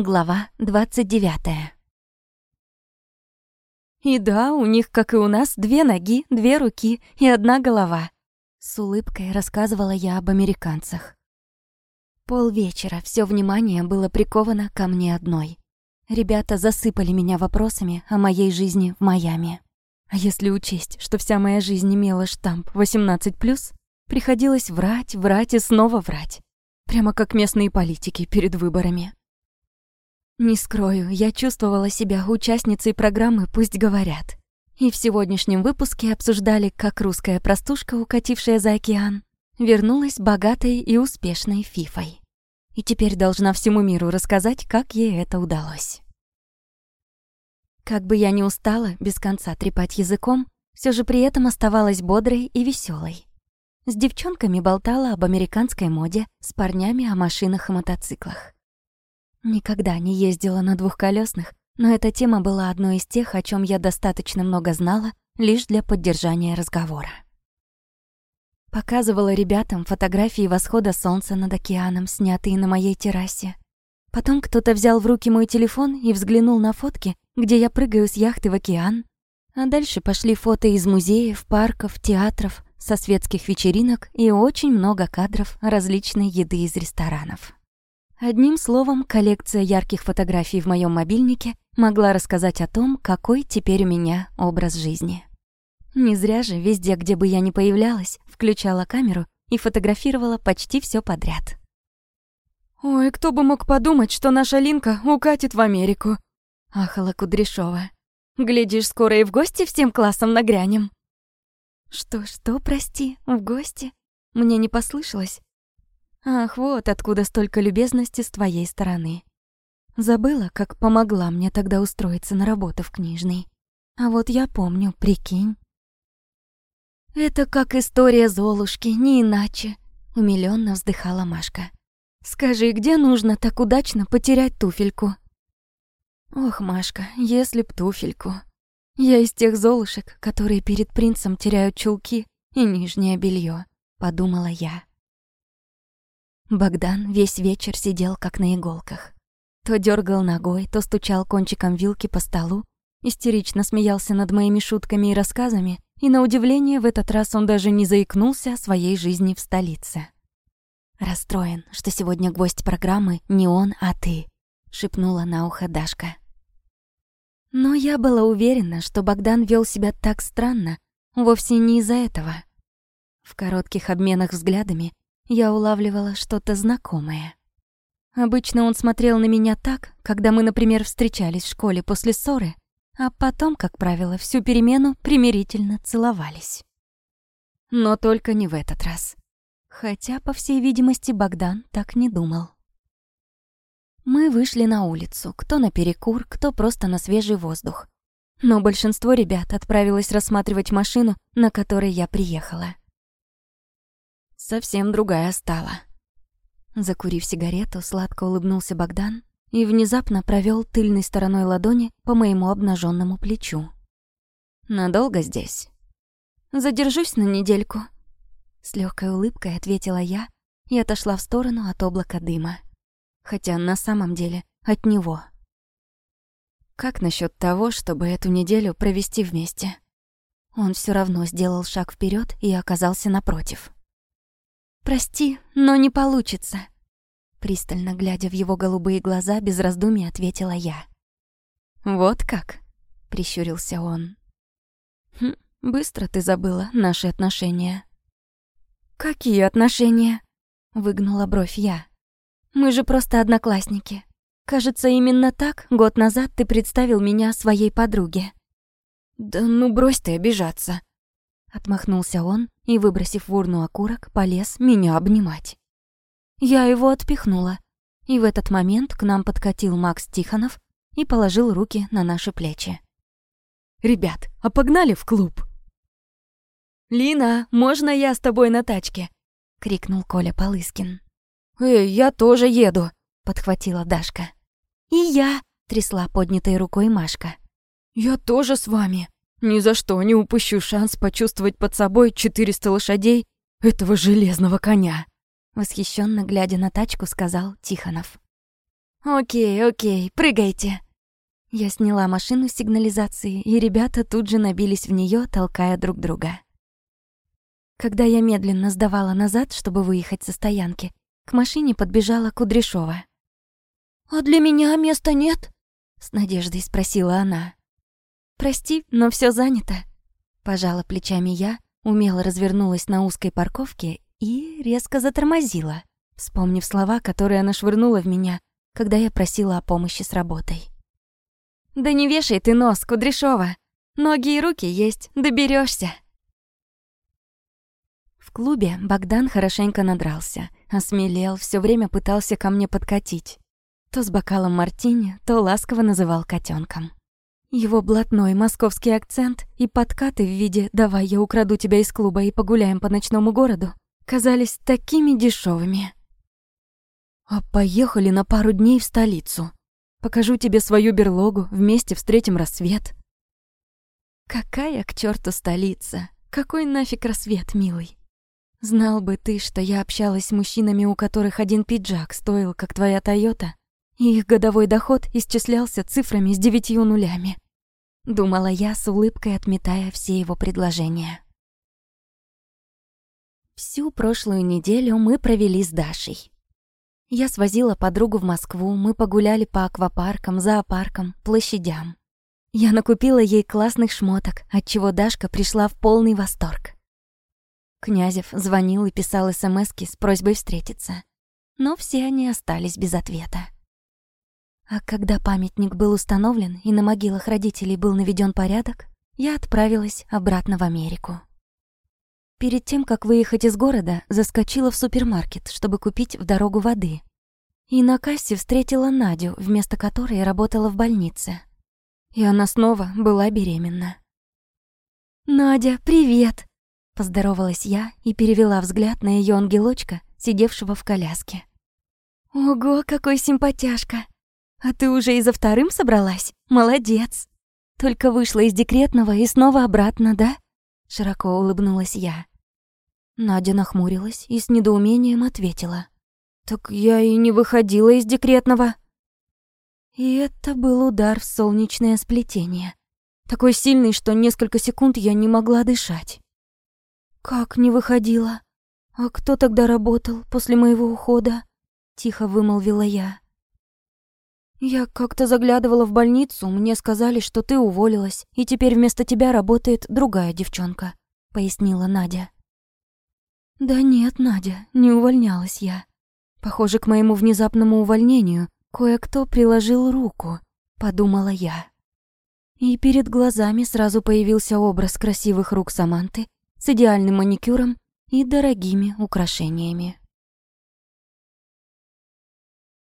Глава 29. И да, у них, как и у нас, две ноги, две руки и одна голова. С улыбкой рассказывала я об американцах. Полвечера все внимание было приковано ко мне одной. Ребята засыпали меня вопросами о моей жизни в Майами. А если учесть, что вся моя жизнь имела штамп 18+, приходилось врать, врать и снова врать. Прямо как местные политики перед выборами. Не скрою, я чувствовала себя участницей программы «Пусть говорят». И в сегодняшнем выпуске обсуждали, как русская простушка, укатившая за океан, вернулась богатой и успешной фифой. И теперь должна всему миру рассказать, как ей это удалось. Как бы я ни устала без конца трепать языком, все же при этом оставалась бодрой и веселой. С девчонками болтала об американской моде, с парнями о машинах и мотоциклах. Никогда не ездила на двухколесных, но эта тема была одной из тех, о чем я достаточно много знала, лишь для поддержания разговора. Показывала ребятам фотографии восхода солнца над океаном, снятые на моей террасе. Потом кто-то взял в руки мой телефон и взглянул на фотки, где я прыгаю с яхты в океан. А дальше пошли фото из музеев, парков, театров, со светских вечеринок и очень много кадров различной еды из ресторанов. Одним словом, коллекция ярких фотографий в моем мобильнике могла рассказать о том, какой теперь у меня образ жизни. Не зря же везде, где бы я ни появлялась, включала камеру и фотографировала почти все подряд. «Ой, кто бы мог подумать, что наша Линка укатит в Америку», — ахала Кудряшова. «Глядишь, скоро и в гости всем классом нагрянем». «Что-что, прости, в гости?» Мне не послышалось. Ах, вот откуда столько любезности с твоей стороны. Забыла, как помогла мне тогда устроиться на работу в книжной. А вот я помню, прикинь. Это как история Золушки, не иначе, умилённо вздыхала Машка. Скажи, где нужно так удачно потерять туфельку? Ох, Машка, если б туфельку. Я из тех золушек, которые перед принцем теряют чулки и нижнее белье, подумала я. Богдан весь вечер сидел как на иголках. То дергал ногой, то стучал кончиком вилки по столу, истерично смеялся над моими шутками и рассказами, и на удивление в этот раз он даже не заикнулся о своей жизни в столице. «Расстроен, что сегодня гвоздь программы не он, а ты», — шепнула на ухо Дашка. Но я была уверена, что Богдан вел себя так странно вовсе не из-за этого. В коротких обменах взглядами я улавливала что-то знакомое. Обычно он смотрел на меня так, когда мы, например, встречались в школе после ссоры, а потом, как правило, всю перемену примирительно целовались. Но только не в этот раз. Хотя, по всей видимости, Богдан так не думал. Мы вышли на улицу, кто на перекур, кто просто на свежий воздух. Но большинство ребят отправилось рассматривать машину, на которой я приехала совсем другая стала. Закурив сигарету, сладко улыбнулся Богдан и внезапно провел тыльной стороной ладони по моему обнаженному плечу. «Надолго здесь?» «Задержусь на недельку», — с легкой улыбкой ответила я и отошла в сторону от облака дыма. Хотя на самом деле от него. Как насчет того, чтобы эту неделю провести вместе? Он все равно сделал шаг вперед и оказался напротив. «Прости, но не получится», — пристально глядя в его голубые глаза, без раздумий ответила я. «Вот как?» — прищурился он. «Хм, быстро ты забыла наши отношения». «Какие отношения?» — выгнула бровь я. «Мы же просто одноклассники. Кажется, именно так год назад ты представил меня своей подруге». «Да ну брось ты обижаться», Отмахнулся он и, выбросив в урну окурок, полез меня обнимать. Я его отпихнула, и в этот момент к нам подкатил Макс Тихонов и положил руки на наши плечи. «Ребят, а погнали в клуб?» «Лина, можно я с тобой на тачке?» — крикнул Коля Полыскин. «Эй, я тоже еду!» — подхватила Дашка. «И я!» — трясла поднятой рукой Машка. «Я тоже с вами!» Ни за что не упущу шанс почувствовать под собой 400 лошадей этого железного коня. Восхищенно глядя на тачку, сказал Тихонов. «Окей, окей, прыгайте». Я сняла машину с сигнализации, и ребята тут же набились в нее, толкая друг друга. Когда я медленно сдавала назад, чтобы выехать со стоянки, к машине подбежала Кудряшова. «А для меня места нет?» — с надеждой спросила она. «Прости, но все занято». Пожала плечами я, умело развернулась на узкой парковке и резко затормозила, вспомнив слова, которые она швырнула в меня, когда я просила о помощи с работой. «Да не вешай ты нос, Кудряшова! Ноги и руки есть, доберешься. В клубе Богдан хорошенько надрался, осмелел, все время пытался ко мне подкатить. То с бокалом мартини, то ласково называл котенком. Его блатной московский акцент и подкаты в виде «давай я украду тебя из клуба и погуляем по ночному городу» казались такими дешевыми. А поехали на пару дней в столицу. Покажу тебе свою берлогу, вместе встретим рассвет. Какая к черту столица? Какой нафиг рассвет, милый? Знал бы ты, что я общалась с мужчинами, у которых один пиджак стоил, как твоя Тойота, их годовой доход исчислялся цифрами с девятью нулями. Думала я, с улыбкой отметая все его предложения. Всю прошлую неделю мы провели с Дашей. Я свозила подругу в Москву, мы погуляли по аквапаркам, зоопаркам, площадям. Я накупила ей классных шмоток, от чего Дашка пришла в полный восторг. Князев звонил и писал смски с просьбой встретиться. Но все они остались без ответа. А когда памятник был установлен и на могилах родителей был наведен порядок, я отправилась обратно в Америку. Перед тем, как выехать из города, заскочила в супермаркет, чтобы купить в дорогу воды. И на кассе встретила Надю, вместо которой работала в больнице. И она снова была беременна. «Надя, привет!» Поздоровалась я и перевела взгляд на ее ангелочка, сидевшего в коляске. «Ого, какой симпатяшка!» «А ты уже и за вторым собралась? Молодец! Только вышла из декретного и снова обратно, да?» Широко улыбнулась я. Надя нахмурилась и с недоумением ответила. «Так я и не выходила из декретного». И это был удар в солнечное сплетение. Такой сильный, что несколько секунд я не могла дышать. «Как не выходила? А кто тогда работал после моего ухода?» Тихо вымолвила я. «Я как-то заглядывала в больницу, мне сказали, что ты уволилась, и теперь вместо тебя работает другая девчонка», — пояснила Надя. «Да нет, Надя, не увольнялась я. Похоже, к моему внезапному увольнению кое-кто приложил руку», — подумала я. И перед глазами сразу появился образ красивых рук Саманты с идеальным маникюром и дорогими украшениями.